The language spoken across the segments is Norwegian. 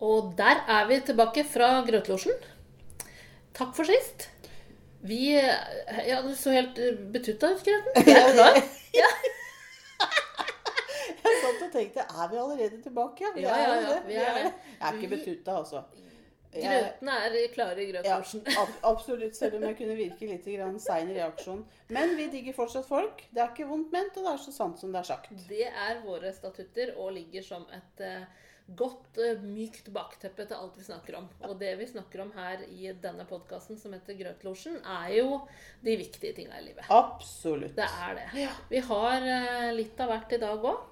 Og der er vi tilbake fra Grøtlosjen. Takk for sist. Vi Ja, du så helt betutta ut, Grøten. Jeg er glad. Ja. Jeg satt og tenkte er vi allerede tilbake? Ja, Ja, ja, ja, vi er det. Jeg er ikke betutta, altså. Grøten er klare i Grøtlosjen. Ja, absolutt, selv om jeg kunne virke litt sein i reaksjonen. Men vi digger fortsatt folk. Det er ikke vondt ment, og det er så sant som det er sagt. Det er våre statutter og ligger som et eh, godt, eh, mykt bakteppe til alt vi snakker om. Og det vi snakker om her i denne podkasten som heter Grøtlosjen, er jo de viktige tinga i livet. Absolutt. Det er det. Ja. Vi har eh, litt av hvert i dag òg.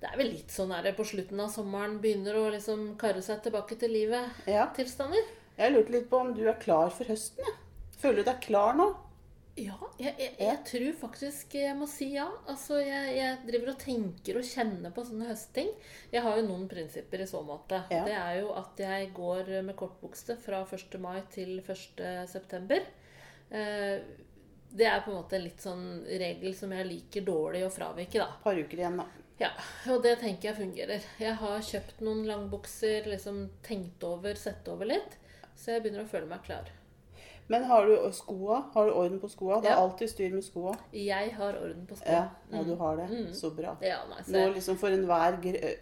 Det er vel litt sånn her på slutten av sommeren begynner å liksom karre seg tilbake til livet. Ja. Jeg lurte litt på om du er klar for høsten? jeg. Føler du deg klar nå? Ja, jeg, jeg, jeg tror faktisk jeg må si ja. Altså, jeg, jeg driver og tenker og kjenner på sånne høstting. Jeg har jo noen prinsipper i så måte. Ja. Det er jo at jeg går med kortbukse fra 1. mai til 1. september. Eh, det er på en måte en litt sånn regel som jeg liker dårlig å fravike, da. Et par uker igjen, da. Ja, og det tenker jeg fungerer. Jeg har kjøpt noen langbukser, liksom tenkt over, sett over litt. Så jeg begynner å føle meg klar. Men har du skoa? Har du orden på skoa? Det er Ja. alltid styr med skoa. Jeg har orden på skoene. Ja, ja, du har det. Mm. Så bra. Ja, nei, så Nå liksom for enhver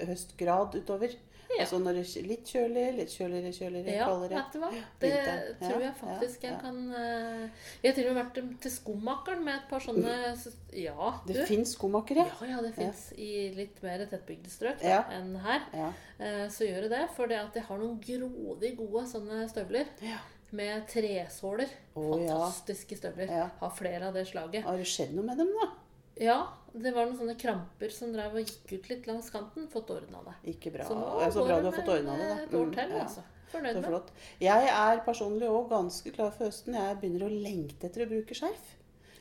høstgrad utover. Ja. Altså når det er litt kjølig, litt kjøligere, kjøligere, Ja, kaldere. vet du hva? Det Vinter. Tror jeg faktisk jeg kan eh, Jeg har til og med vært til skomakeren med et par sånne Ja, du. Det fins skomakere. Ja, ja, det fins i litt mer tettbygde strøk enn her. Ja. Eh, Så gjør det det. For det at jeg har noen grådig gode sånne støvler Ja. Med tresåler. Ja. Fantastiske støvler. Ja. Har flere av det slaget. Har det skjedd noe med dem, da? Ja, det var noen sånne kramper som drev og gikk ut litt langs kanten. Fått ordna det. Ikke bra. Så nå så bra du har fått ordna det, da. År Mm, til, ja. altså. Fornøyd med. Jeg er personlig òg ganske klar for høsten. Jeg begynner å lengte etter å bruke skjerf.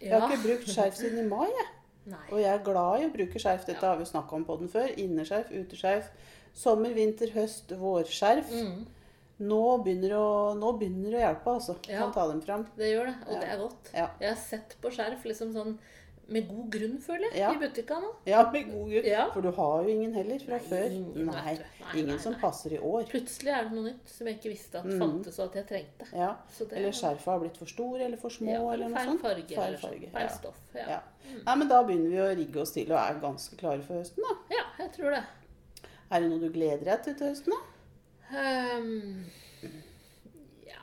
Jeg har ikke brukt skjerf siden i mai, jeg. Nei. Og jeg er glad i å bruke skjerf. Dette har vi snakka om på den før. Inneskjerf, uteskjerf. Sommer, vinter, høst, vårskjerf. Mm, Nå begynner å, nå begynner det å hjelpe, altså. Ja. Kan ta dem fram. det gjør det, og Ja. det er godt. Ja. Jeg har sett på skjerf liksom sånn med god grunn, føler jeg, Ja. i butikkene. Ja, med god grunn. Ja. For du har jo ingen heller fra før. ingen, Nei. Nei, ingen nei, som nei. passer i år. Plutselig er det noe nytt som jeg ikke visste at Mm. fantes, og at jeg trengte. Ja. Det- Eller skjerfa har blitt for stor eller for små, ja, eller noe sånt. farge, Feil eller sånn. farge. Feil Ja. stoff. Ja. Ja. Nei, men da begynner vi å rigge oss til og er ganske klare for høsten, da. ja, jeg tror det. Er det noe du gleder deg til til høsten, da? Ehm, ja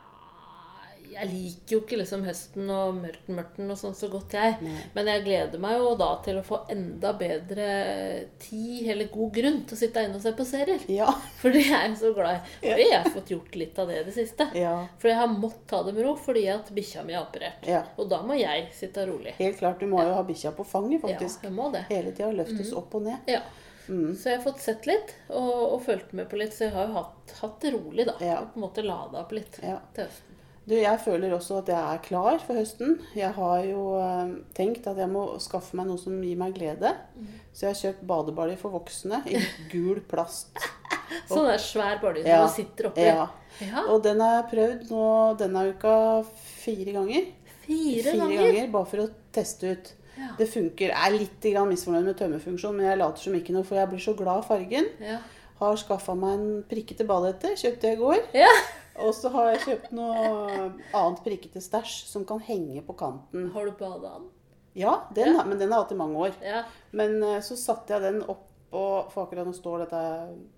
Jeg liker jo ikke liksom høsten og mørten, mørten og sånn så godt, jeg. Nei. Men jeg gleder meg jo da til å få enda bedre tid, eller god grunn, til å sitte inne og se på serier. Ja. For det er jeg så glad i. Og jeg har fått gjort litt av det i det siste. Ja. For jeg har måttet ta det med ro fordi at bikkja mi er operert. Ja. Og da må jeg sitte rolig. Helt klart. Du må jo ha bikkja på fanget, Ja, faktisk. jeg må det. Hele tida løftes opp og ned. Ja. Så jeg har fått sett litt og, og fulgt med på litt, så jeg har jo hatt, hatt det rolig, da. Ja. Og på en måte lada opp litt Ja. til høsten. Du, jeg føler også at jeg er klar for høsten. Jeg har jo øh, tenkt at jeg må skaffe meg noe som gir meg glede. Så jeg har kjøpt badebalje for voksne i gul plast. Sånn der svær balje som Ja. du sitter oppi. Ja. Ja, Og den har jeg prøvd nå denne uka fire ganger. Fire, ganger. Bare for å teste ut. Ja. Det funker. Jeg er litt misfornøyd med tømmerfunksjon, men jeg later som ikke noe, for jeg blir så glad av fargen. Ja. Har skaffa meg en prikkete badehette. Kjøpte jeg i går. ja. Og så har jeg kjøpt noe annet prikkete stæsj som kan henge på kanten. Har du bada den? Ja, den, men den har jeg hatt i mange år. Ja. Men eh, så satte jeg den opp og For akkurat nå står dette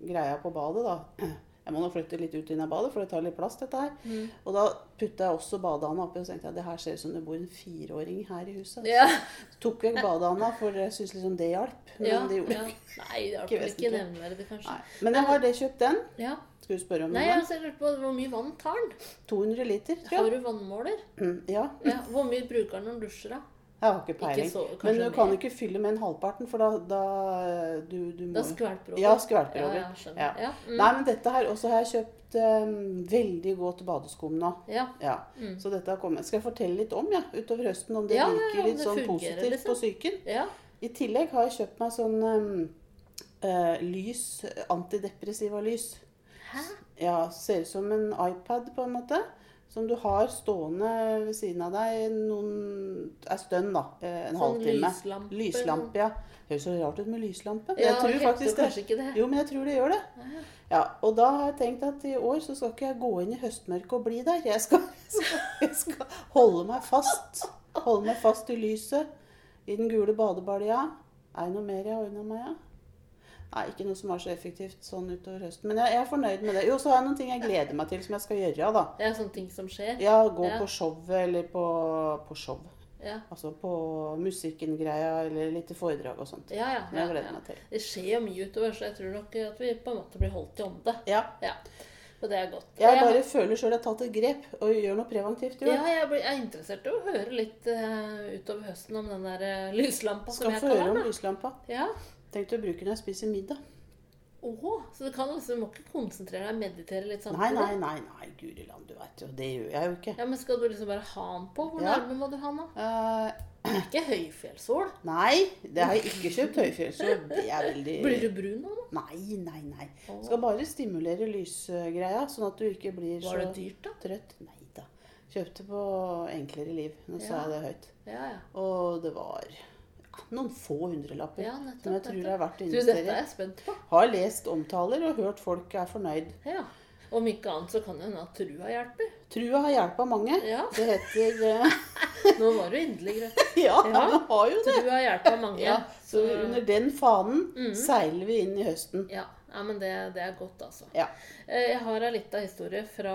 greia på badet, da. Jeg må nå flytte litt ut inn av badet, for det tar litt plass, dette her. Mm. Og da putta jeg også badeanda oppi, og tenkte at det her ser ut som det bor en fireåring her i huset. Ja. Så tok vekk badeanda, for jeg syntes liksom det hjalp. Men ja. det gjorde ja. Nei, det er Ikke ikke nevneverdig, kanskje. Nei. Men jeg har det kjøpt den. Ja. Skal du spørre om Nei, jeg den? har også lurt på hvor mye vann tar den. 200 liter, tror jeg. Har du vannmåler? Mm, Ja. Ja. Hvor mye bruker den når den dusjer, da? Jeg har ikke peiling. så- Men du kan mer. ikke fylle med en halvparten, for da, da du, du må Da skvelper over. Ja, skvelper over. ja. Ja. Ja. Mm. Nei, men dette her også har jeg kjøpt um, veldig godt badeskum nå. Ja. Ja, Mm. Så dette har kommet. Skal jeg fortelle litt om ja, utover høsten, om det virker litt det sånn positivt liksom. på psyken? ja. I tillegg har jeg kjøpt meg sånn um, uh, lys, antidepressiva lys. Hæ? Ja, ser ut som en iPad på en måte. Som du har stående ved siden av deg noen, en stund, da. eh, En Sånn halvtime. lyslampe. Lyslampe, ja. Høres så rart ut med lyslampe. Men Ja, jeg tror heter faktisk det. ikke det. Jo, men jeg tror det gjør det. Ja. Ja, Og da har jeg tenkt at i år så skal ikke jeg gå inn i høstmørket og bli der. Jeg skal, skal, jeg skal holde meg fast. Holde meg fast i lyset. I den gule badebalja. Er det noe mer jeg har unna meg, ja? Nei, ikke noe som er så effektivt sånn utover høsten. Men jeg, jeg er fornøyd med det. Jo, så har jeg noen ting jeg gleder meg til som jeg skal gjøre, da. Det er sånne ting som skjer. Ja, gå Ja. på showet eller på, på show. Ja, Altså på musikken-greia eller litt foredrag og sånt. ja. ja, ja, jeg gleder meg til. Det skjer jo mye utover, så jeg tror nok at vi på en måte blir holdt i ånde. Ja. Ja. Og det er godt. Jeg jeg- bare føler sjøl jeg har tatt et grep og gjør noe preventivt Jo. Ja, jeg, er interessert i å høre litt uh, utover høsten om den der uh, lyslampa som Skal jeg få høre om lyslampa. Ja. Tenkte å bruke når jeg spiser middag. Åh, så du kan liksom, må ikke konsentrere deg, og meditere litt Nei, samtidig? nei, nei, nei, guri land, du vet jo. Det gjør jeg jo ikke. Ja, men Skal du liksom bare ha den på? Hvor Ja. nærme må du ha den? da? Uh, Det er ikke høyfjellssol. nei, det har jeg ikke kjøpt høyfjellssol. Det er veldig Blir du brun av da? Nei, nei, nei. Oh. Skal bare stimulere lysgreia, sånn at du ikke blir så Var det dyrt, da? trøtt. Nei da. Kjøpte på Enklere liv. Nå sa Ja. jeg det høyt. Ja, ja. Og det var noen få hundrelapper Ja, som jeg tror nettopp. er verdt å Du, dette er investere i. jeg spent på. Har lest omtaler og hørt folk er fornøyd. Ja. Om ikke annet så kan det hende at trua hjelper. Trua har hjelpa mange. Ja. Det heter eh, Nå var du inderlig greit. Ja, Ja. den har jo det. Trua hjelper mange. Ja, så under den fanen Mhm. seiler vi inn i høsten. Ja, ja men det, det er godt, altså. Ja. Eh, Jeg har ei lita historie fra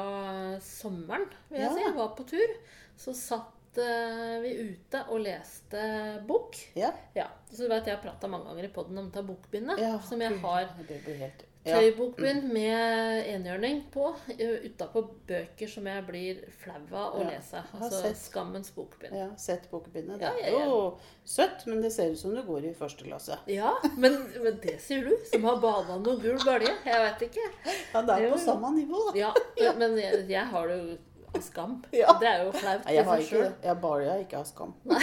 sommeren, vil jeg Ja. si. Jeg var på tur. Så satt eh, vi ute og leste bok. Ja. Ja, så du vet Jeg har prata mange ganger i poden om dette bokbindet ja. som jeg har. Helt ja. Tøybokbind med enhjørning på utapå bøker som jeg blir flau av å Ja, lese. Altså sett. Skammens bokbind. ja, Sett bokbindet. Det er jo søtt, men det ser ut som du går i første klasse. Ja, men, men det sier du, som har bada noe gul balje. Jeg vet ikke. Ja, det er på samme nivå, da. Ja, men jeg, jeg har det jo skam. Ja. Det er jo flaut i jeg har seg sjøl. Jeg bare jeg ikke har skam. Ja,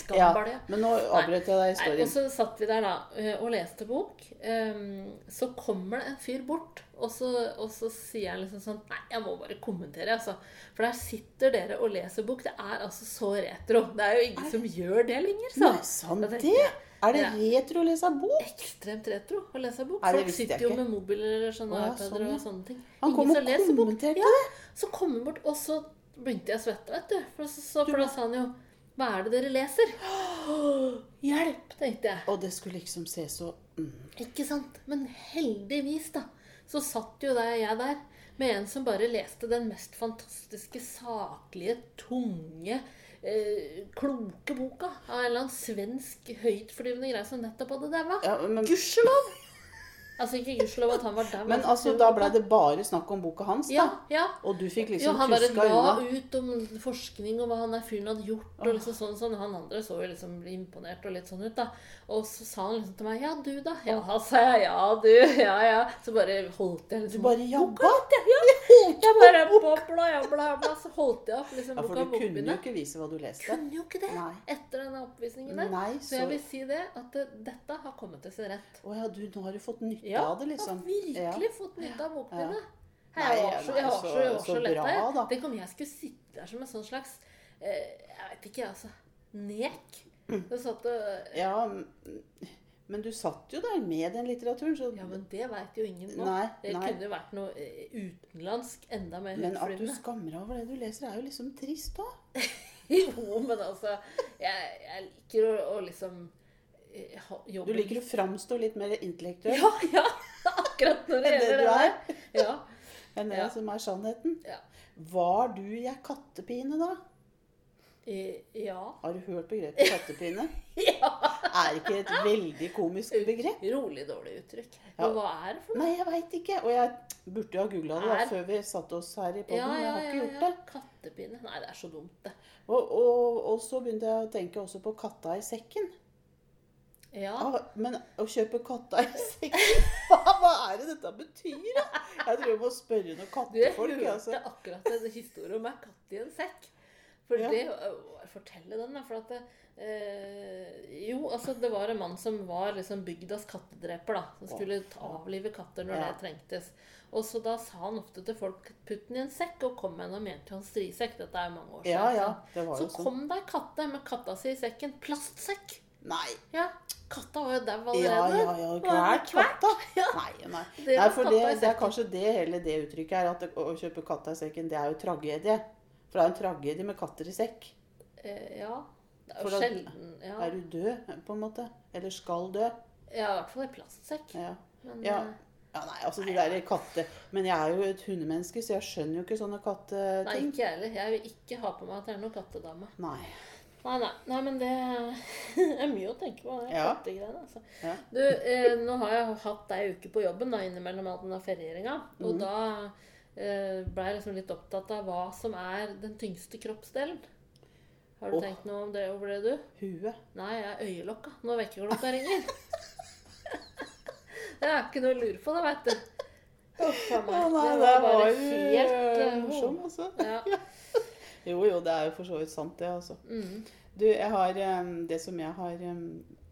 Skambalje. men nå avbrøt jeg deg Nei, og så satt vi der da eh, og leste bok. Ehm, Så kommer det en fyr bort, og så, og så sier han liksom sånn Nei, jeg må bare kommentere, altså. For der sitter dere og leser bok. Det er altså så retro. Det er jo ingen som gjør det lenger, så. Nei, sant det? jeg, Er det retro å lese bok? Ekstremt retro å lese bok. Det Folk sitter jo med mobiler eller sånne ja, sånn, ja. og sånne ting. Han kom og leser bok. det. Ja. Så kom han bort, og så begynte jeg å svette, vet du. For, så, så, for da sa han jo Hva er det dere leser? Hjelp, tenkte jeg. Og det skulle liksom se så mm. Ikke sant? Men heldigvis, da, så satt jo der jeg der med en som bare leste den mest fantastiske, saklige, tunge, eh, kloke boka av en eller annen svensk høytflyvende greie som nettopp hadde daua. ja, Gudskjelov! Altså ikke gudskjelov at han var der. men altså, da ble det bare snakk om boka hans, da. Ja, ja. Og du fikk Jo, Ja, han bare la ut om forskning og hva han der fyren hadde gjort. og liksom sånn, sånn. Han andre så jo liksom imponert og litt sånn ut. da. Og så sa han liksom til meg 'Ja, du, da?' Ja, sa jeg. 'Ja, du.' Ja, ja. Så bare holdt jeg liksom Du liksom bare jabba. Ja, jeg bare bobla, jabla, bla, Så holdt jeg opp liksom Ja, for boka du kunne jo ikke vise hva du leste. Kunne jo ikke det Nei. etter denne oppvisningen der. Nei, Så jeg vil si det, at eh, dette har kommet til sin rett. Å ja, du, nå har du fått nytte Ja, av det, liksom. jeg har virkelig fått nytte av bokbindet. Nei, Jeg var så, jeg var nei, så, så- jeg var så så letta. Tenk om jeg skulle sitte der som en sånn slags eh, Jeg vet ikke, altså. Nek. Mm. Det satt og Ja, men du satt jo der med den litteraturen, så Ja, men det veit jo ingen nå. Nei, det nei. kunne jo vært noe eh, utenlandsk, enda mer Men at du skammer deg over det du leser, er jo liksom trist òg. Jo, men altså Jeg, jeg liker å, å liksom jobbe Du liker å framstå litt mer intellektuell Ja, ja! Akkurat når det gjelder det er. der. Ja. enn det Ja. som er sannheten. Ja. Var du jeg kattepine, da? Ja. Har du hørt begrepet kattepine? ja. Er ikke et veldig komisk begrep? Rolig dårlig uttrykk. Ja. Men hva er det for noe? Nei, jeg veit ikke. Og jeg burde jo ha googla det da, før vi satte oss her i poden. Ja, ja, jeg har ikke gjort det. Kattepinne. Nei, det er så dumt, det. Og, og, og så begynte jeg å tenke også på katta i sekken. Ja. Ah, men å kjøpe katta i sekken Hva, hva er det dette betyr? da? Jeg tror jeg må spørre noen kattefolk. Du, hørte Altså. akkurat en historie om ei katt i en sekk. For Ja. det øh, Fortelle den, da. For at det, eh, Jo, altså, det var en mann som var liksom bygdas kattedreper, da. Som skulle avlive katter når Ja. det trengtes. Og så da sa han ofte til folk 'putt den i en sekk', og kom med en og mente han strisekk. Dette er mange år siden. Ja, ja. så- Det var Så sånn. kom det ei katte med katta si i sekken. Plastsekk. Nei. Ja, katta var jo dau allerede. ja, ja. ja. Kvert. katta. Ja. Nei, nei. Det nei for det, det er kanskje det hele det uttrykket er. At å kjøpe katta i sekken, det er jo tragedie. For det er en tragedie med katter i sekk. Eh, ja. Det er jo da- sjelden ja. Er du død, på en måte? Eller skal dø? ja, i hvert fall i plastsekk. Ja. Men Ja. eh, Ja, nei, altså de der katte... Men jeg er jo et hundemenneske, så jeg skjønner jo ikke sånne katteting. nei, ikke jeg heller. Jeg vil ikke ha på meg at det er noen kattedame. Nei. Nei, nei, nei, men det er mye å tenke på, det Ja. kattegreiene. Altså. Ja. Du, eh, nå har jeg hatt ei uke på jobben da, innimellom all denne ferieringa. Og mm. da eh, ble liksom litt opptatt av hva som er den tyngste kroppsdelen. Har du oh. tenkt noe om det over det, du? Huet. Nei, jeg er øyelokka når vekkerklokka ringer. det er ikke noe å lure på, det, veit du. Uff a meg. Det var var bare jo helt eh, morsom, altså. Ja. Jo, jo, det er jo for så vidt sant, det, altså. Mm. Du, jeg har Det som jeg har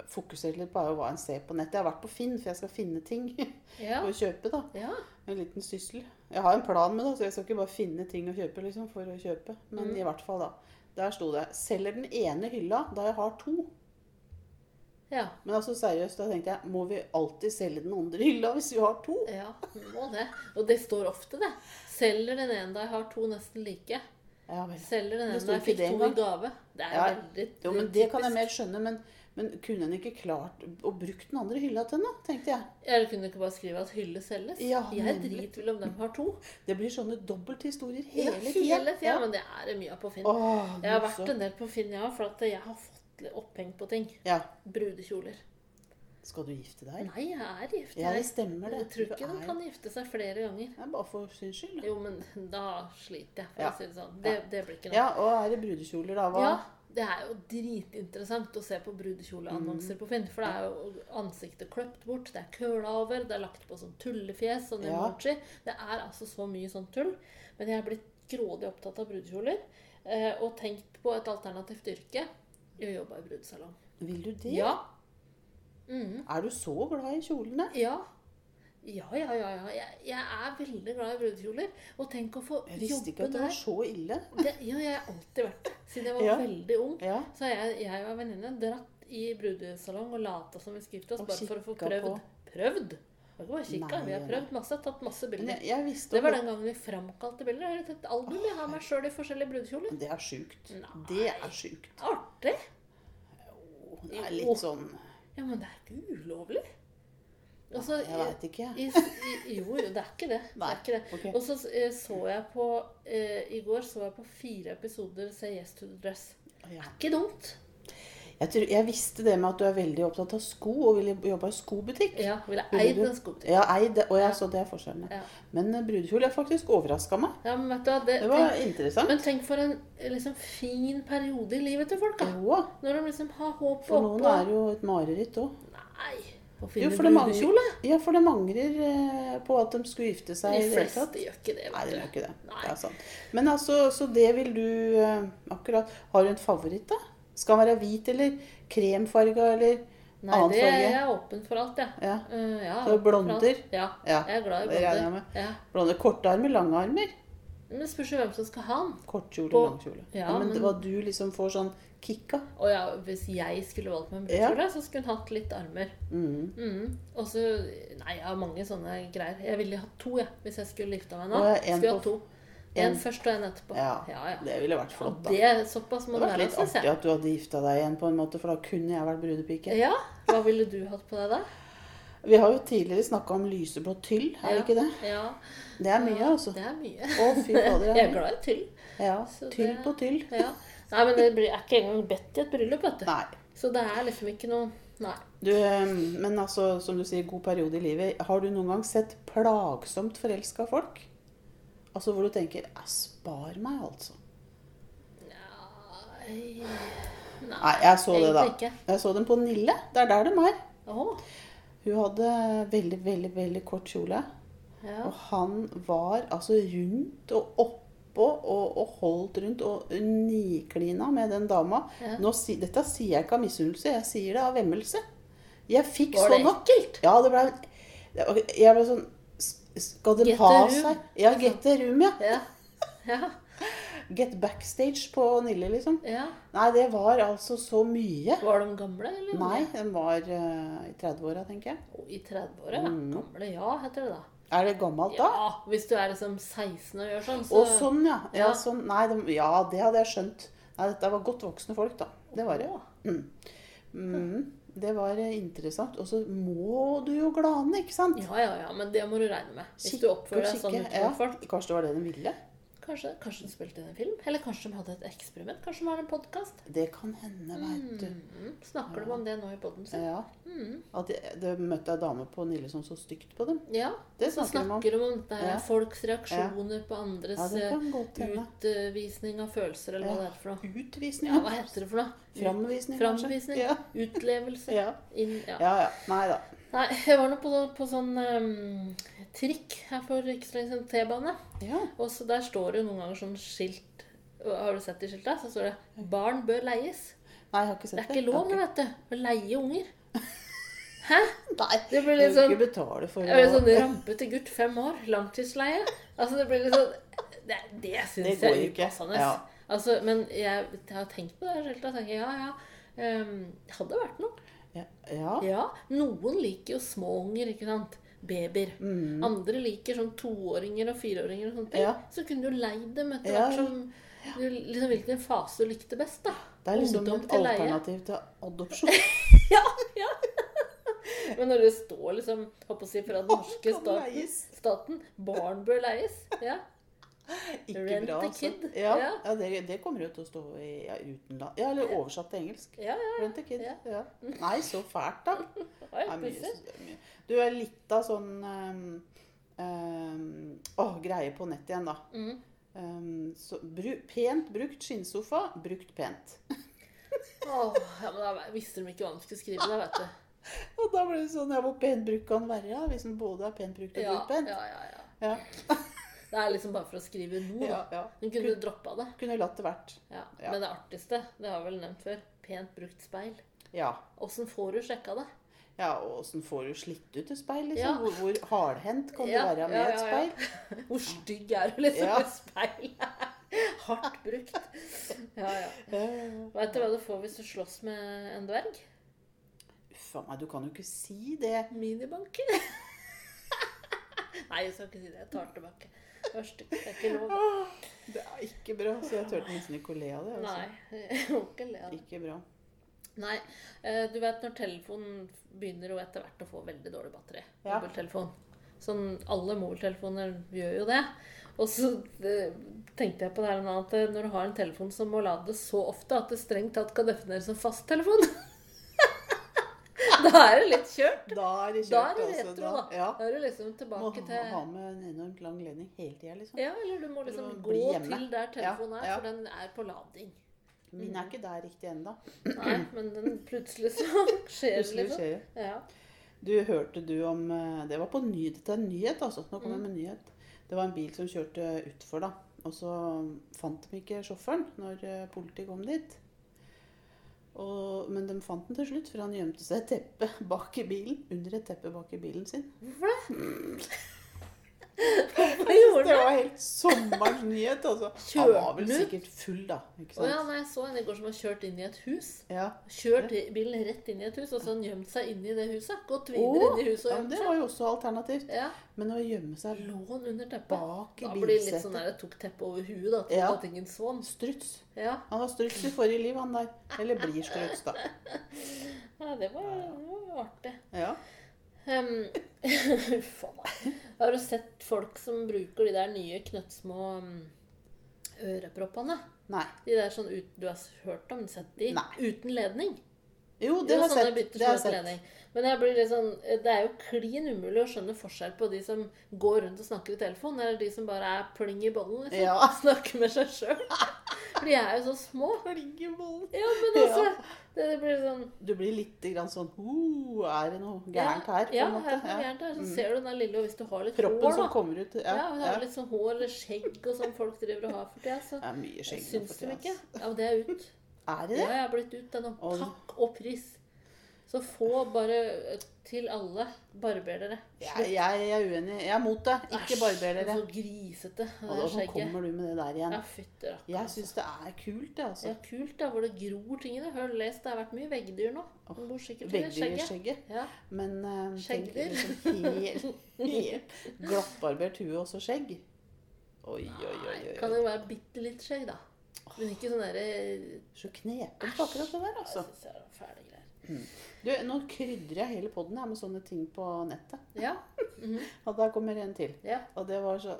fokusert litt på, er jo hva en ser på nettet. Jeg har vært på Finn, for jeg skal finne ting Ja. å kjøpe, da. ja. En liten syssel. Jeg har en plan med det, så jeg skal ikke bare finne ting å kjøpe liksom, for å kjøpe. Men Mm. i hvert fall, da. Der sto det 'Selger den ene hylla da jeg har to'. Ja. Men altså seriøst, da tenkte jeg Må vi alltid selge den andre hylla hvis vi har to? Ja, må det. Og det står ofte, det. Selger den ene da jeg har to nesten like. Ja vel. Selger den ene da jeg fikk to i gave. Det er Ja, veldig Jo, men det kan jeg mer skjønne. Men, men kunne en ikke klart å bruke den andre hylla til noe? tenkte jeg. Eller kunne du ikke bare skrive at hylle selges? Ja, jeg er vel om de har to. Det blir sånne dobbelthistorier Ja, hele tida. hele tida. Men det er det mye av på Finn. Åh, Jeg har vært så- en del på Finn, ja, for at jeg har fått oppheng på ting. Ja. Brudekjoler. Skal du gifte deg? Nei, jeg er gift. Ja, det stemmer det. jeg tror ikke er- kan gifte seg flere ganger. Er bare for sin skyld. Jo, men da sliter jeg, for Ja. å si det sånn. Det, det blir ikke noe. Ja, og er det brudekjoler, da? Hva? Ja, det er jo dritinteressant å se på brudekjoleannonser Mm. på Finn. For det er jo ansiktet kløpt bort, det er køla over, det er lagt på sånn tullefjes Ja. emoji. Det er altså så mye sånn tull. Men jeg er blitt grådig opptatt av brudekjoler. Eh, og tenkt på et alternativt yrke i å jobbe i brudesalong. Vil du det? Ja. Mm. Er du så glad i kjolene? Ja. Ja, ja, ja. ja. Jeg, jeg er veldig glad i brudekjoler. Og tenk å få Jeg visste ikke at det var så ille. Det, ja, jeg har alltid vært det. Siden jeg var Ja. veldig ung. Ja. Så har jeg, jeg og venninne dratt i brudesalong og lata som vi skulle gifte oss, Og bare for å få prøvd. på. Prøvd? Nei, vi har prøvd masse. Tatt masse bilder. Det var den gangen vi framkalte bilder. Jeg har et album jeg har meg sjøl i forskjellige brudekjoler. Det er sjukt. Nei. Det er sjukt. Artig! Jo, Det er litt sånn Ja, men det er ikke ulovlig. Altså, Jeg veit ikke. i, i, jo, jo, det er ikke det. det, Nei, er ikke det. Okay. Og så eh, så jeg på eh, I går så jeg på fire episoder Say Yes to the Dress. Ja. Ikke dumt. Jeg, tror, jeg visste det med at du er veldig opptatt av sko og ville jobbe i skobutikk. Ja, ville eid en skobutikk. Ja, eid, og jeg Ja. så det er forskjellen. ja. Men eh, brudekjole har faktisk overraska meg. Ja, men vet du det, Det var tenk, interessant. Men tenk for en liksom, fin periode i livet til folk, da. Jo, Når de liksom har håp for noen er det jo et mareritt òg. Nei, Jo, for det mangler-? Ja, for det mangler eh, på at de skulle gifte seg. De fleste gjør ikke det, Nei, de gjør ikke det. Det sant. Men altså, så det vil du eh, akkurat Har du en favoritt, da? Skal den være hvit eller kremfarga eller Nei, annen det, farge? jeg er åpen for alt, jeg. Ja. Eh, ja, åpen for blonder? Ja, Ja, jeg er glad i blonder. blonder. Korte armer, lange armer? Men det spørs jo hvem som skal ha den. Kortkjole, På- langkjole. Ja, men, men- hva du liksom får sånn kick av? Og ja, hvis jeg skulle valgt meg en Ja. så skulle hun hatt litt armer. Mm. Mm. Og så Nei, jeg har mange sånne greier. Jeg ville hatt to, jeg, hvis jeg skulle gifta meg nå. Og en skulle hatt to. En en- først og en etterpå. Ja, ja, ja. det ville vært flott, da. det såpass må Det det være, litt artig at du hadde gifta deg igjen, på en måte, for da kunne jeg vært brudepike. Ja, Hva ville du hatt på deg da? Vi har jo tidligere snakka om lyseblå tyll, er det Ja. ikke det? Ja, Det er mye, altså. Det er mye. Å, fy fader. Jeg er glad i tyll. Ja, Så tyll det- på tyll. Ja. Nei, men det er ikke engang bedt i et bryllup, vet du. Nei. Så det er liksom ikke noe Nei. Du, eh, men altså, som du sier, god periode i livet. Har du noen gang sett plagsomt forelska folk? Altså hvor du tenker «Æ, Spar meg, altså. Nei, Nei, jeg så det, da. Jeg så dem på Nille. Det er der de er. Å, Hun hadde veldig, veldig, veldig kort kjole. ja. Og han var altså rundt og oppå og, og holdt rundt og niklina med den dama. Ja. Nå, dette sier jeg ikke av misunnelse, jeg sier det av vemmelse. Jeg fikk Var så nok ekkelt? Ja, det ble Jeg ble sånn Skal det Get ha seg Ja, get a room, ja. Ja. Ja. Get backstage på Nille, liksom. ja. Nei, det var altså så mye. Var de gamle, eller? Nei, de var uh, i 30-åra, tenker jeg. I 30-åra, ja. Mm. Gamle, ja, heter det da. Er det gammelt da? Ja, hvis du er liksom 16 og gjør sånn, så Og sånn, ja. ja, Ja. sånn, nei, de, ja, det hadde jeg skjønt. Nei, dette var godt voksne folk, da. Det var det. Å, Mm, det var eh, interessant. Og så må du jo glane, ikke sant? Ja, ja, ja, men det må du regne med. Hvis du oppfører deg sånn utenfor folk. Kanskje det var det de ville? Kanskje, kanskje de spilte inn en film? Eller kanskje de hadde et eksperiment? Kanskje de har en podkast? Det kan hende, veit du. Mm. Snakker de om det nå i poden sin? Ja. Mm. At de, de møtte ei dame på Nille som så stygt på dem. Ja. Det snakker, snakker de om. om det er Ja. folks reaksjoner på andres Ja, kan godt eh, utvisning av følelser, eller hva det er for noe. Utvisning? Ja, hva heter det for noe? Framvisning, Framvisning. Ja. Utlevelse. Ja. Inn, ja. ja ja. Nei da. Nei, jeg var nå på, på sånn um, trikk her for ikke så lenge siden, T-bane. Ja. Og så der står det jo noen ganger sånn skilt Har du sett de skilta? Så står det 'Barn bør leies'. Nei, jeg har ikke Det Det er ikke lov, det, vet du. Å leie unger. Hæ? Nei, Det blir litt sånn for Jeg blir sånn rampete gutt, fem år, langtidsleie. Altså, det blir litt sånn Det, det Det syns jeg er upassende. Ja. Altså, men jeg, jeg har tenkt på det skiltet Jeg tenker ja, ja. Um, hadde vært noe. Ja. ja. Noen liker jo små unger, ikke sant. Babyer. Mm. Andre liker sånn toåringer og fireåringer og sånt. Ja. Så kunne du leid dem etter hvert som du, liksom, hvilken fase du likte best. da. Det er liksom Ungdom et til alternativ til adopsjon. Ja, ja. Men når det står liksom håper å si fra den norske staten, staten barn bør leies. Ja. Ikke Rent bra, altså. kid. Ja, Ja. ja det, det kommer jo til å stå i ja, utenland. Ja, eller oversatt til engelsk. Ja, ja. Rent a kid. Nei, så fælt, da. Helt mye. Du er litt av sånn um, um, Å, greie på nett igjen, da. Mm. Um, så, bru, pent brukt skinnsofa, brukt pent. Åh, ja, men da visste de ikke hva de skulle skrive. Det, vet du. Og da ble det sånn Ja, hvor pent brukt kan være? Ja, hvis den både er pent brukt og brukt pent? ja, ja, ja. Ja. Det er liksom bare for å skrive noe. Ja, ja. Hun kunne droppa det. Kunne latt det vært. Ja. Ja. Men det artigste, det har jeg vel nevnt før, pent brukt speil. Ja. Åssen får du sjekka det? Ja, og åssen får du slitt ut et speil, liksom? Hvor, hvor hardhendt kan du være med et speil? Hvor stygg er du liksom med speil? Hardt brukt. Ja, ja. Veit du hva du får hvis du slåss med en dverg? Uff a meg, du kan jo ikke si det. Minibanker. Nei, jeg skal ikke si det. Jeg tar tilbake. Det stygt. Det er ikke lov. Det er ikke bra, så jeg turte nesten ikke å le av det. Altså. Nei, jeg må ikke le av det. Ikke bra. Nei, eh, du vet når telefonen begynner etter hvert å få veldig dårlig batteri. Ja. Mobiltelefon. Sånn, alle mobiltelefoner gjør jo det. Og så eh, tenkte jeg på det her at eh, når du har en telefon som må lades så ofte at det strengt tatt kan defineres som fasttelefon Da er det litt kjørt. Da er det Da er det altså. retro, da. Ja. Da er du liksom tilbake til Må ha med en enormt lang ledning hele tida, liksom. Ja, eller du må liksom Du gå hjemme. til der telefonen er, for den er på lading. Min er ikke der riktig ennå. Nei, men den plutselig så skjer det, liksom. skjer. Ja. Du, hørte du om eh, Det var på ny, Dette er en nyhet, altså. Nå kommer jeg med en nyhet. Det var en bil som kjørte utfor, da. Og så fant de ikke sjåføren når eh, politiet kom dit. Og, men de fant den til slutt, for han gjemte seg teppe bak i bilen. Under et teppe bak i bilen sin. Hvorfor det? Hva gjorde Det var helt sommerens nyhet, altså. Han var vel sikkert full, da. Ikke sant? ja, nei, jeg så en i går som har kjørt inn i et hus. Ja. Kjørt bilen rett inn i et hus, og så har han gjemt seg inn i det huset. Gått videre inn i huset og gjemt seg. Ja, det var jo også alternativt. Ja, Men å gjemme seg Lå han under teppet? bak i Da blir det litt sånn der jeg tok teppet over huet, da. Til Ja. at ingen så han. Struts. Ja. Han var struts i forrige liv, han der. Eller blir struts, da. ja, det var, det var artig. Ja. Um. Har du sett folk som bruker de der nye knøttsmå øreproppene? Nei. De der sånn ut, Du har hørt om sett de? Nei. Uten ledning? Jo, det Jo, har jeg sett. bytter Det har sett. ledning. Men jeg blir litt sånn, det er jo klin umulig å skjønne forskjell på de som går rundt og snakker i telefonen, eller de som bare er pling i bollen, liksom. Ja. Snakker med seg sjøl. For de er jo så små. Flinkebollen. Ja, men altså Det, det blir sånn Du blir litt grann sånn oh, Er det noe gærent her? på Ja, her er det noe gærent her. Så Mm. ser du den der lille, og hvis du har litt Proppen hår, som da. kommer ut. Ja, ja. har litt sånn hår eller skjegg og sånn folk driver og har for tida, så Det er mye skjegg syns de ikke. Ja, men det er ut. Er det Ja, jeg har blitt ut den, Og- takk og pris. Så få bare eh, til alle barber dere. Jeg, jeg er uenig. Jeg er mot det. Ikke barber dere. Så grisete. Og da er kommer du med det der igjen. Ja, fytter, akkurat, Jeg altså. syns det er kult, det, altså. Ja, kult da, hvor det gror ting i det. Hør, les, det har vært mye veggdyr nå? Veggdyrskjegget. Ja. Men uh, tenk Skjeggdyr. liksom helt, helt glattbarbert hue og så skjegg. Oi, oi, oi. oi, Kan jo være bitte litt skjegg, da. Men ikke sånn derre Så knepent akkurat det der, Jeg altså. synes det er fæle greier. Du, nå krydrer jeg hele poden med sånne ting på nettet. Ja. mhm, Og der kommer en til. ja. Og det var så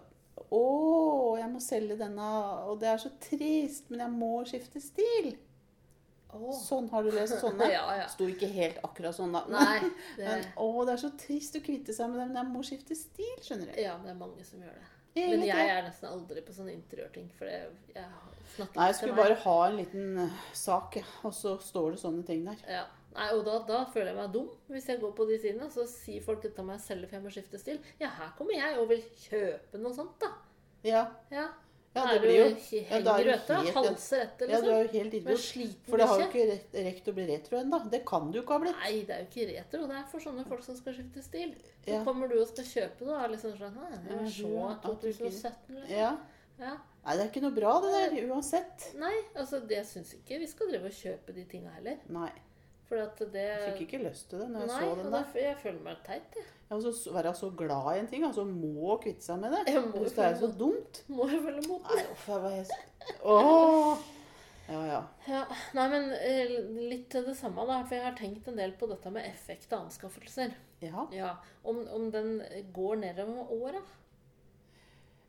Å, jeg må selge denne, og det er så trist, men jeg må skifte stil. Oh. Sånn, har du lest sånne? Ja, ja. Sto ikke helt akkurat sånn, da. Nei. Det, Men å, det er så trist å kvitte seg med det, men jeg må skifte stil, skjønner du. ja, men det er mange som gjør det. Hele Men jeg er nesten aldri på sånne interiørting. For jeg snakker Nei, jeg skulle bare ha en liten sak, og så står det sånne ting der. Ja. Nei, og da, da føler jeg meg dum hvis jeg går på de sidene. Så sier folk til meg selv for jeg må skifte stil. Ja, her kommer jeg og vil kjøpe noe sånt, da. Ja, Ja. ja det blir jo ja, da er etter? Halser etter, Ja, du liksom? er jo helt Men idiot. For det har jo ikke rekt å bli retro ennå. Det kan du ikke ha blitt. Nei, det er jo ikke retro. Det er for sånne folk som skal skifte stil. Så Ja. kommer du og skal kjøpe er liksom sånn Nei, så ikke- 2017, liksom. Ja. Ja. Nei, det er ikke noe bra det der, uansett. Nei, altså, det syns ikke vi skal drive og kjøpe de tinga heller. Nei. Det Jeg fikk ikke lyst til det når jeg Nei, så den der. Nei, jeg føler meg teit, jeg. Må så være så glad i en ting, altså må kvitte seg med det. Hvis det er så dumt. Må jeg følge mot det? Nei, uff, jeg var helt Åh! Ja, ja. Ja, nei, men eh, litt det samme, da. For jeg har tenkt en del på dette med effekt av anskaffelser. Ja, Ja, Om, om den går nedover med åra.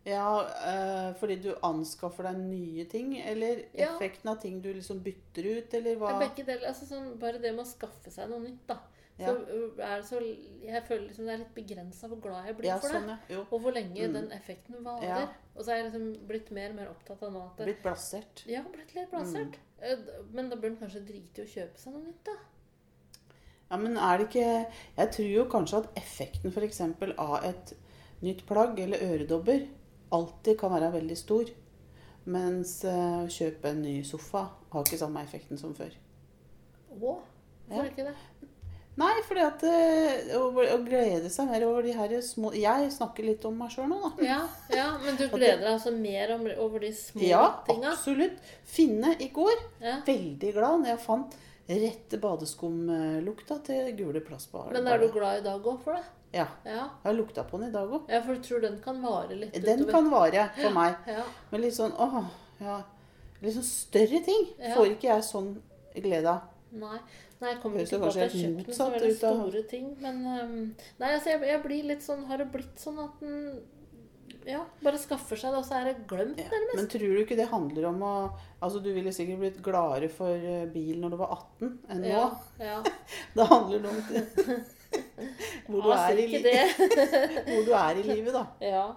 Ja eh, fordi du anskaffer deg nye ting, eller Ja. effekten av ting du liksom bytter ut, eller hva? Er begge deler. Altså, sånn, bare det med å skaffe seg noe nytt, da. Så er det så Jeg føler liksom det er litt begrensa hvor glad jeg blir Ja, for det. sånn, ja. Og hvor lenge Mm. den effekten varer. Ja. Og så er jeg liksom blitt mer og mer opptatt av nå at det, Blitt blasert. Ja, blitt litt blasert. Mm. Men da bør en kanskje drite i å kjøpe seg noe nytt, da. Ja, men er det ikke Jeg tror jo kanskje at effekten f.eks. av et nytt plagg eller øredobber alltid kan være veldig stor. Mens eh, å kjøpe en ny sofa har ikke samme effekten som før. Å, hvorfor Ja. ikke det? Nei, fordi at eh, å, å glede seg mer over de her små Jeg snakker litt om meg sjøl nå, da. Ja, ja, men du gleder deg altså mer om, over de små Ja, tinga? absolutt. Finne i går. Ja. Veldig glad når jeg fant rette badeskumlukta til gule plastbader. Men er du glad i dag òg for det? Ja. Ja. Jeg har lukta på den i dag òg. ja, for du tror den kan vare litt Den utover? kan vare for meg. Ja. Men litt sånn åh, ja. Litt sånn større ting får ikke jeg sånn glede av. Nei. Nei, jeg kommer ikke på at jeg har kjøpt den så veldig store ting, men um, Nei, altså, jeg, jeg blir litt sånn Har det blitt sånn at den Ja, bare skaffer seg det, og så er det glemt, nærmest? Men tror du ikke det handler om å Altså, du ville sikkert blitt gladere for eh, bil når du var 18 enn nå. Ja, ja. Det handler om det. hvor, du er i hvor du er i livet, da. ja.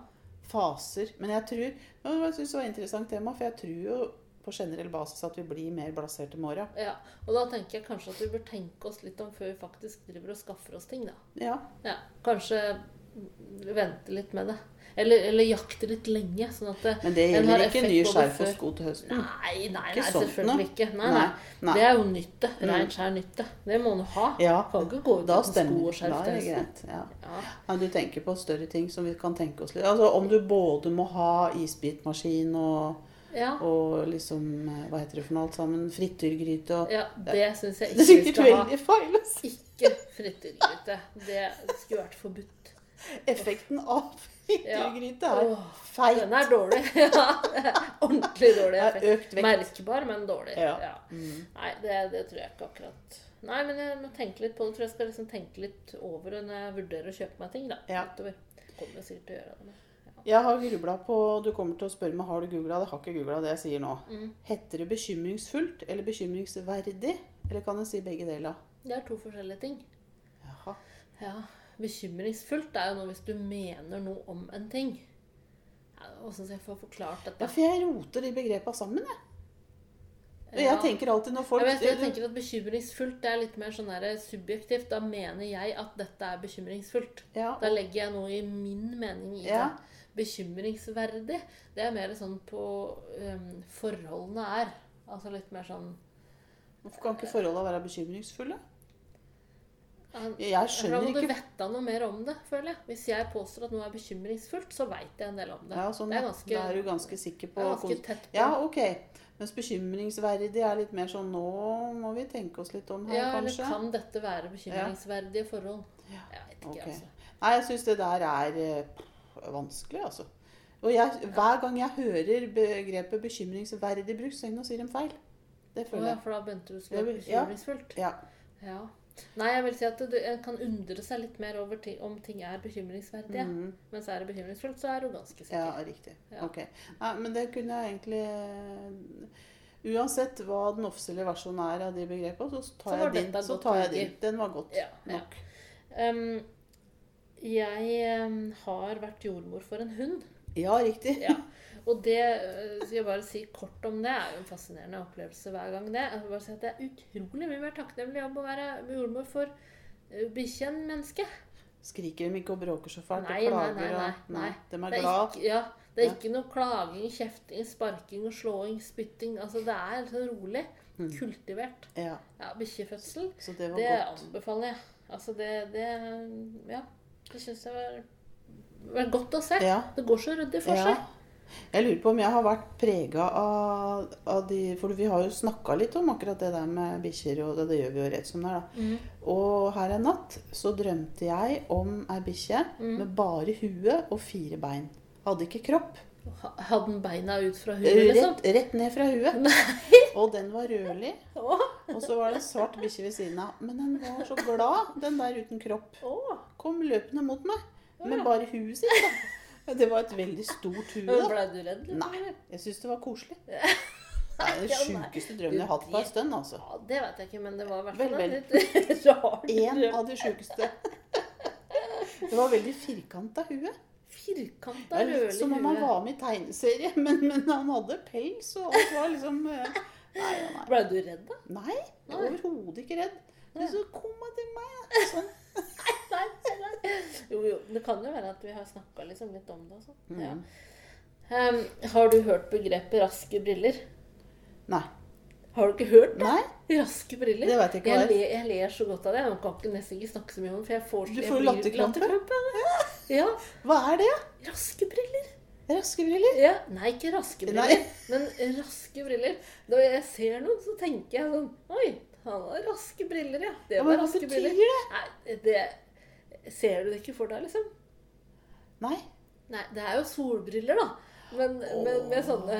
Faser. Men jeg tror Jeg syns det var et interessant tema, for jeg tror jo på generell basis at vi blir mer blaserte med åra. ja. Og da tenker jeg kanskje at vi bør tenke oss litt om før vi faktisk driver og skaffer oss ting, da. Ja. Ja, kanskje vente litt med det. Eller, eller jakte litt lenge, sånn at det, Men det gjelder ikke nye skjerf og sko til høsten. Nei, nei, nei selvfølgelig noe. ikke. Nei, nei. Nei. Det er jo nytte. Mm. Rein skjær nytte. Det må du ha. Ja, Kan ikke gå ut uten sko og skjerf til høsten. Ja. Ja. Du tenker på større ting som vi kan tenke oss litt Altså Om du både må ha isbitmaskin og, Ja. og liksom eh, Hva heter det for noe alt sammen? Frityrgryte og ja, det syns jeg ikke vi skal ha. feil. Ikke frityrgryte. Det skulle vært forbudt. Effekten av frityrgryte er Åh, feit. Den er dårlig. Ja, Ordentlig dårlig. Er. Merkbar, men dårlig. Ja. Ja. Mm. Nei, det, det tror jeg ikke akkurat. Nei, men jeg må tenke litt på det. tror jeg skal liksom tenke litt over det når jeg vurderer å kjøpe meg ting. da, Ja. utover. Kommer jeg sikkert til å gjøre det. Jeg har grubla på Du kommer til å spørre meg har du googla. Det har ikke googla det jeg sier nå. Mm. Heter det bekymringsfullt eller bekymringsverdig? Eller kan jeg si begge deler? Det er to forskjellige ting. Jaha. Ja, Bekymringsfullt er jo noe hvis du mener noe om en ting. Ja, Åssen skal jeg få forklart Ja, dette? for jeg roter de begrepa sammen, jeg. Ja. Jeg tenker alltid når folk jeg, vet, jeg tenker at Bekymringsfullt er litt mer sånn der subjektivt. Da mener jeg at dette er bekymringsfullt. ja, Da legger jeg noe i min mening i Ja. det. Bekymringsverdig, det er mer sånn på um, forholdene er. Altså litt mer sånn Hvorfor kan ikke forholdene være bekymringsfulle? Han- skjønner ikke Da må du vite noe mer om det, føler jeg. Hvis jeg påstår at noe er bekymringsfullt, så veit jeg en del om det. Ja, sånn, det er ganske, Da er du ganske sikker på ganske tett på. Ja, ok. Mens bekymringsverdig er litt mer sånn Nå må vi tenke oss litt om her, Ja, eller kan dette være bekymringsverdige forhold? Ja, Jeg vet ikke, ok. altså. Nei, jeg syns det der er eh, vanskelig, altså. Og jeg, hver gang jeg hører begrepet bekymringsverdig brukt, så nå sier de feil. Det føler jeg. Oh, ja, for da begynte du å ja. bekymringsfullt? Ja. Ja. Nei, jeg vil si at du kan undre seg litt mer over ting, om ting er bekymringsverdige. Mm. Mens er det bekymringsfullt, så er du ganske sikker. Ja, riktig. Ja. Ok. Ja, men det kunne jeg egentlig Uansett hva den offisielle versjonen er av de begrepene, så tar Så jeg din. Så tar jeg din. Den var godt Ja, nok. Um, jeg har vært jordmor for en hund. Ja, riktig. Ja. Og det uh, skal jeg bare si kort om det, er jo en fascinerende opplevelse hver gang. Det Jeg vil bare si at det er utrolig mye mer takknemlig jobb å være jordmor for uh, bikkje enn menneske. Skriker de ikke og bråker så fælt Nei, og nei, klager nei, nei, og nei. De er er glad. ikke, ja, det er Ja. ikke noe klaging, kjefting, sparking og slåing, spytting. Altså, det er sånn rolig. Mm. Kultivert. Ja, Ja, Bikkjefødsel, det det anbefaler jeg. Altså, det, det Ja. Det syns jeg var, var godt å se. Ja. Det går så ryddig for seg. Jeg lurer på om jeg har vært prega av, av de For vi har jo snakka litt om akkurat det der med bikkjer, og det, det gjør vi jo rett som det er, da. Mm. Og her en natt så drømte jeg om ei bikkje Mm. med bare hue og fire bein. Hadde ikke kropp. Hadde den beina ut fra huet, liksom? Rett, rett ned fra huet. Nei. Og den var rødlig. Oh. Og så var det en svart bikkje ved siden av. Men den var så glad, den der uten kropp. Oh. Kom løpende mot meg med Ja. bare huet sitt. da. Det var et veldig stort hue. Da. Ble du redd? Eller? Nei, jeg syns det var koselig. Det er den sjukeste drømmen jeg har hatt på en stund, altså. Ja, det vet jeg ikke, men det var i hvert fall litt rar En av de sjukeste. Det var veldig firkanta hue. Firkanta, er litt som om han var med i tegneserie, men, men han hadde pels og alt var liksom eh, Nei, nei. Ble du redd, da? Nei, er overhodet ikke redd. Men så kom han til meg. Sånn. Jo, jo. Det kan jo være at vi har snakka liksom litt om det. og Mm. Ja. Um, har du hørt begrepet raske briller? Nei. Har du ikke hørt det? Nei, Raske briller? det vet jeg ikke hva le, jeg ler så godt av det. Jeg kan ikke nesten ikke snakke så mye om det, for jeg får, Du får latterkrampe? latterkrampe. Ja. Hva er det? Raske briller. Raske briller? Ja, nei, ikke raske briller, Nei. men raske briller. Når jeg ser noen, så tenker jeg sånn Oi, han har raske briller, ja. Det var Ja, men hva raske betyr briller. det? Nei, det Ser du det ikke for deg, liksom? Nei. Nei, det er jo solbriller, da. Men med, med sånne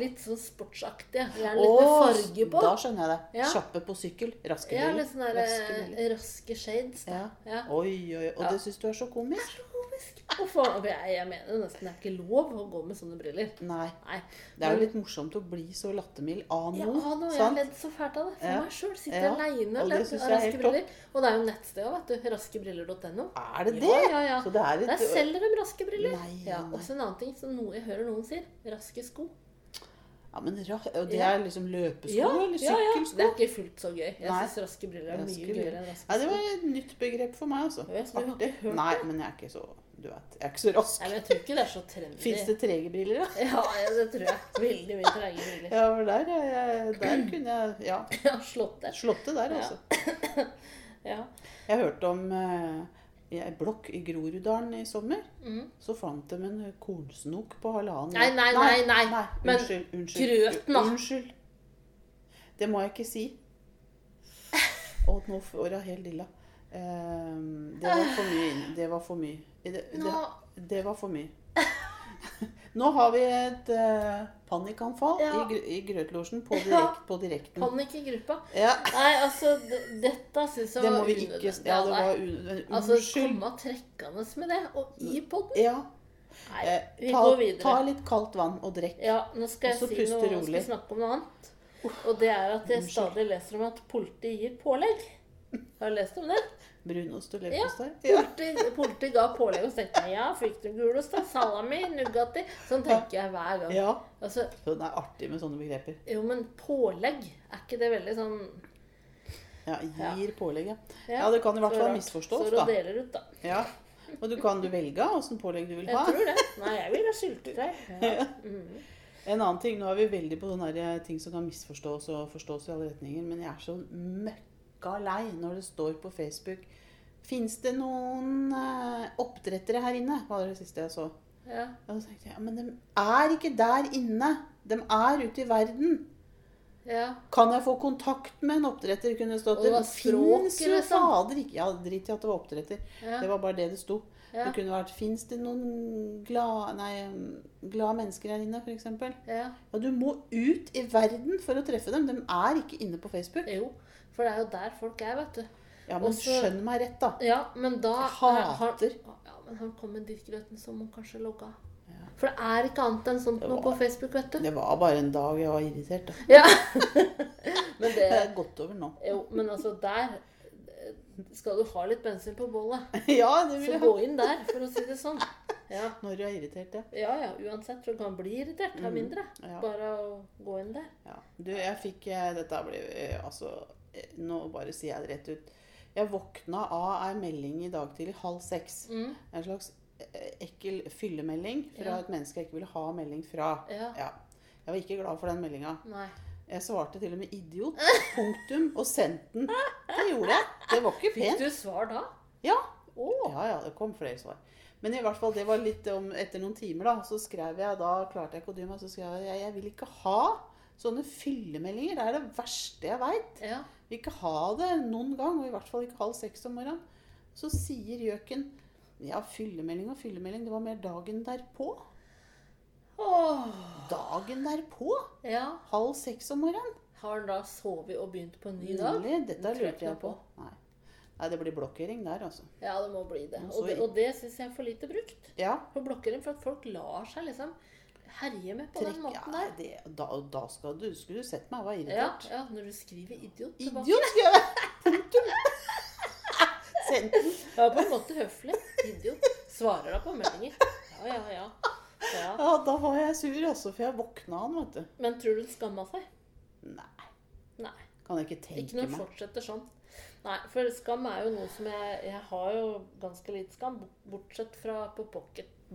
litt sånn sportsaktige. Gjerne litt med Åh, farge på. Da skjønner jeg det. Ja. Kjappe på sykkel. Raske Ja, litt sånne Raske eh, raske shades. Da. Ja. Ja. Oi, oi. Og Ja. det syns du er så komisk? Komisk. Hvorfor? For Jeg, jeg mener nesten det er ikke lov å gå med sånne briller. Nei. Nei. Det er jo litt morsomt å bli så lattermild av Ja, noen. nå, jeg har ledd så fælt av det. For Ja. meg sjøl. Sitter Ja. aleine Og ledd av jeg raske briller. Og det er jo nettsted òg, vet du. Raskebriller.no. Er det det? Ja, ja, ja. Det er Der selger de raske briller. Nei, ja, nei. Også en annen ting som noe, jeg hører noen sier. Raske sko. Ja, men og det er liksom løpesko Ja, eller ja, ja. Det er ikke fullt så gøy. Jeg syns raske briller er Raske mye gøyere enn raske Nei, det var et nytt begrep for meg, altså. Ja, så Artig. Nei, men jeg er ikke så Du vet, jeg er ikke så rask. Nei, men jeg tror ikke det er så trendy. Fins det trege briller, da? Ja, ja, det tror jeg. Veldig mye trege briller. Ja, for der, er jeg, der kunne jeg Ja. Ja, slått det. Slått det der, Ja. altså. Ja. Jeg hørte om eh, i ei blokk i Groruddalen i sommer. Mm. Så fant de en kornsnok på halvannen Nei, nei, nei, nei. Men Unnskyld. unnskyld. grøten, da. Unnskyld. Det må jeg ikke si. Og nå får jeg helt lilla. Ehm, det var for mye. Det var for mye. Det, det, det var for mye. Nå har vi et uh, panikkanfall Ja. i, i Grøtlosjen på, direkt, på direkten. panikk i gruppa. Ja, Nei, altså, dette syns jeg det var unødvendig. Ja, det var unødvendig. Altså, komme trekkende med det, og i poden. Ja. Nei, Eh, vi ta, går videre. ta litt kaldt vann og drikk. Ja, nå skal jeg si noe, nå rolig. snakke om noe annet. Og det er at jeg stadig leser om at politiet gir pålegg. Har du lest om det? Brunost og Ja. leverpostei. Ja. Politiet politi ga pålegg, og tenkte jeg ja, fikk du gulost, da? Salami, Nugatti? Sånn tenker jeg hver gang. ja. Altså, Så det er artig med sånne begreper. jo, men pålegg, er ikke det veldig sånn Ja, gir pålegg, ja. Ja, Ja, det kan i hvert fall misforstås, da. Så deler ut, da. Ja. Og du kan du velge åssen pålegg du vil ha. Jeg tror det. Nei, jeg vil ha syltetøy. Ja. Mm. En annen ting, Nå er vi veldig på sånne ting som kan misforstås og forstås i alle retninger, men jeg er så møkka lei når det står på Facebook Fins det noen eh, oppdrettere her inne? var det siste jeg så. Ja. Og så tenkte jeg, ja, Men de er ikke der inne. De er ute i verden. ja. Kan jeg få kontakt med en oppdretter? kunne stått. Det fins jo fader ikke Ja, drit i at det var oppdretter. Ja. Det var bare det det sto. Ja. Det kunne vært Fins det noen glade, glad mennesker her inne, f.eks.? ja. Ja, du må ut i verden for å treffe dem. De er ikke inne på Facebook. Jo, for det er jo der folk er, vet du. Ja, men Også- skjønn meg rett, da. Ja, men da Jeg er- hater. Han, ja, men han kom med drittgrøten, så må han kanskje logge av. Ja. For det er ikke annet enn sånt var, noe på Facebook, vet du. Det var bare en dag jeg var irritert. Da. Ja. men Det det er gått over nå. Jo, men altså, der skal du ha litt bensin på bollet, Ja, det vil Så jeg gå inn der, for å si det sånn. Ja, Når du er irritert, ja. ja, ja uansett. Du kan bli irritert. Ha mindre. ja. Bare å gå inn der. Ja. Du, jeg fikk eh, Dette blir eh, altså Nå bare sier jeg det rett ut. Jeg våkna av ei melding i dag tidlig halv seks. Mm. En slags eh, ekkel fyllemelding fra Ja. et menneske jeg ikke ville ha melding fra. Ja. Ja. Jeg var ikke glad for den meldinga. Jeg svarte til og med 'idiot', punktum, og sendte den. Det gjorde jeg. Det var ikke Fikk du svar da? Ja. Oh. Ja, ja, det kom flere svar. Men i hvert fall, det var litt om, etter noen timer, da, så skrev jeg da klarte jeg ikke å dy meg, så skrev jeg jeg vil ikke ha sånne fyllemeldinger. Det er det verste jeg veit. Ja. Vil ikke ha det noen gang, og i hvert fall ikke halv seks om morgenen. Så sier gjøken ja, fyllemelding og fyllemelding, det var mer dagen derpå. Åh. Dagen derpå? ja. Halv seks om morgenen? Har han da sovet og begynt på en ny dag? Nydelig. dette lurte jeg på. Nei. Nei, det blir blokkering der, altså. Ja, det må bli det. Og det, og det syns jeg er for lite brukt. Ja. For blokkering, for at folk lar seg liksom herje med på Trekk, den måten der. det, da, da skal du, skulle du sett meg, jeg var irritert. ja, når du skriver idiot tilbake. Idiot, skriver jeg! Punktum. Sendt den. Ja, på en måte høflig. Idiot. Svarer da på meldinger. Ja, ja, ja. ja. Ja, da var jeg sur, altså, for jeg våkna han, vet du. Men tror du han skamma seg? Nei, Nei. kan jeg ikke Ikke når det fortsetter sånn. Nei, for skam er jo noe som jeg Jeg har jo ganske litt skam, bortsett fra på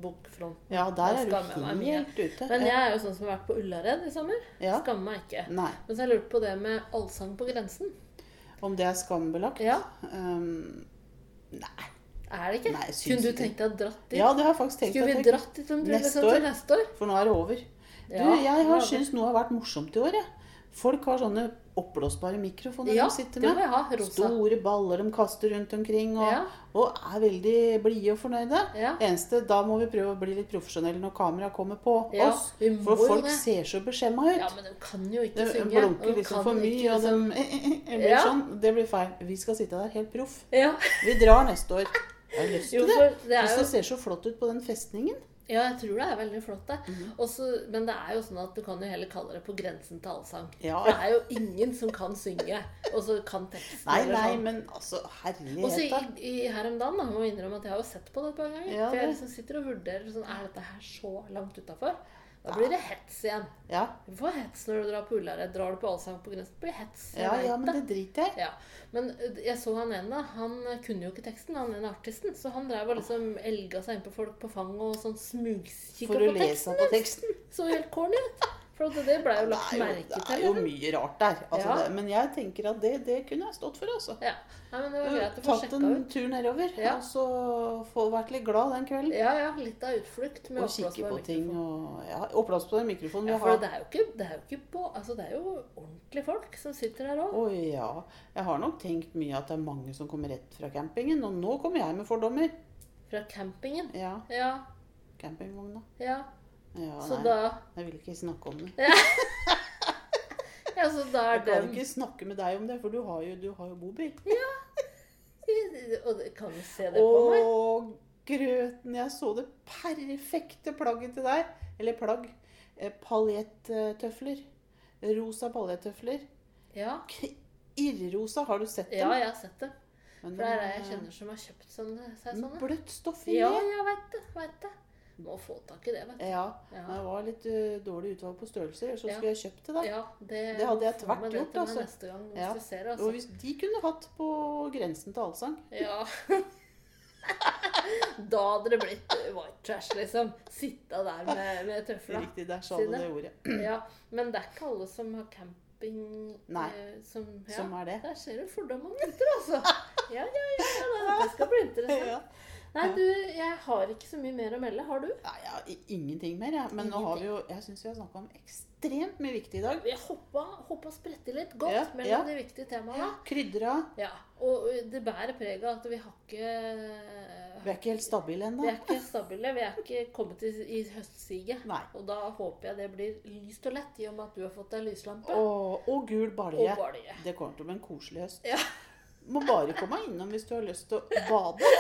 pocketbokfronten. Ja, der er du helt ute. Men jeg er jo sånn som har vært på Ullared i sommer. Ja. Skammer meg ikke. Nei. Men så har jeg lurt på det med allsang på grensen. Om det er skambelagt? Ja, Um, nei. er det ikke? Nei, Kunne du tenkt deg å dratt dit? Ja, det har jeg faktisk tenkt. Skulle vi dratt dit om du Neste liksom år. neste år? For nå er det over. Du, jeg har ja, syntes noe har vært morsomt i år, jeg. Folk har sånne oppblåsbare mikrofoner Ja, de sitter med. ha. Store baller de kaster rundt omkring, og, Ja. og er veldig blide og fornøyde. Ja. Eneste, Da må vi prøve å bli litt profesjonelle når kameraet kommer på Ja, oss. For folk det. ser så beskjemma ut. Ja, men de kan jo ikke de synge. blunker De liksom kan for mye, og de liksom- det blir Ja. sånn. Det blir feil. Vi skal sitte der helt proff. Ja. Vi drar neste år. Jeg har lyst Jo, til det. det er Hvis jo det ser så flott ut på den festningen. Ja, jeg tror det er veldig flott, det. Mhm. Også, men det er jo sånn at du kan jo heller kalle det på grensen til allsang. Ja. Det er jo ingen som kan synge, og så kan teksten Nei, nei, sånn. men altså, herlighet, Også i, i her om dagen, da, må jeg innrømme at jeg har jo sett på det et par ganger. Ja, for jeg liksom sitter og vurderer sånn Er dette her så langt utafor? Da blir det hets igjen. Ja, Du får hets når du drar på Ullared. Drar du på allsang på grensen, blir det hets. Ja, ja, men det driter jeg. Ja, Men jeg så han ene, han kunne jo ikke teksten, han ene artisten. Så han drev og liksom elga seg inn på folk på fanget og sånn smugkikka For å lese på teksten. Så helt corny ut. For det ble jo lagt merke til. det er jo mye rart der. Altså, Ja. det, men jeg tenker at det, det kunne jeg stått for, altså. Ja. Nei, men det var greit å få Tatt en ut. tur nedover, Ja. og så få vært litt glad den kvelden. Ja, ja. Litt av utflukt med Og kikke på ting og Ja, oppblås på den mikrofonen vi Ja, for har. det er jo ikke, det er jo ikke på Altså, det er jo ordentlige folk som sitter her òg. Å ja. Jeg har nok tenkt mye at det er mange som kommer rett fra campingen, og nå kommer jeg med fordommer. Fra campingen. Ja, Ja, campingvogna. ja. Ja, Så nei, da jeg vil ikke snakke om det. Ja, så da er Jeg kan dem ikke snakke med deg om det, for du har jo, du har jo bobil. Og kan du se det på meg? Å, grøten, jeg så det perfekte plagget til deg. Eller plagg. Eh, Paljettøfler. Rosa paljettøfler. Ja. Irrrosa, har du sett dem? ja, jeg har sett dem. Men For det er det jeg kjenner som har kjøpt sånne. Bløtt stoff det. Ja, jeg veit det. Vet det. Må få tak i det, vet du. Ja, Ja. det var litt uh, dårlig utvalg på størrelser, så Ja. skulle jeg kjøpt det da. Ja, det, Det hadde jeg tvert gjort, altså. Neste gang hvis Ja. du ser altså. Og hvis de kunne hatt på grensen til allsang Ja. da hadde det blitt eh, white trash, liksom. Sitta der med, med tøfla. Riktig, der sa du det ordet. Ja, men det er ikke alle som har camp camping Nei. eh, som, ja, Som er det. Der ser du fordommene gutter, altså. Ja, ja, ja. ja det skal bli interessant. Ja. Nei, du, jeg har ikke så mye mer å melde. Har du? Nei, jeg har ingenting mer, jeg. Men nå har vi jo Jeg syns vi har snakka om ekstremt mye viktig i dag. Vi hoppa, hoppa spretti litt godt Ja, mellom ja. de viktige temaene. Ja, Krydra. Ja, og det bærer preg av at vi har ikke Vi er ikke helt stabile Vi er ikke stabile. Vi er ikke kommet i, i høstsiget. Og da håper jeg det blir lyst og lett, i og med at du har fått deg lyslampe. Og, og gul balje. Og balje. Det kommer til å bli en koselig høst. Ja. Må bare komme innom hvis du har lyst til å bade.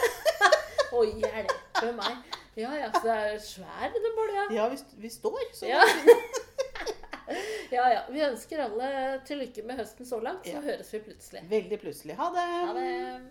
Å, hjelpe meg. Ja, ja, så det er svær, den balja. Ja, vi, vi står, så Ja. ja, ja. Vi ønsker alle til lykke med høsten så langt, så Ja. høres vi plutselig. Veldig plutselig. Ha det! Ha det.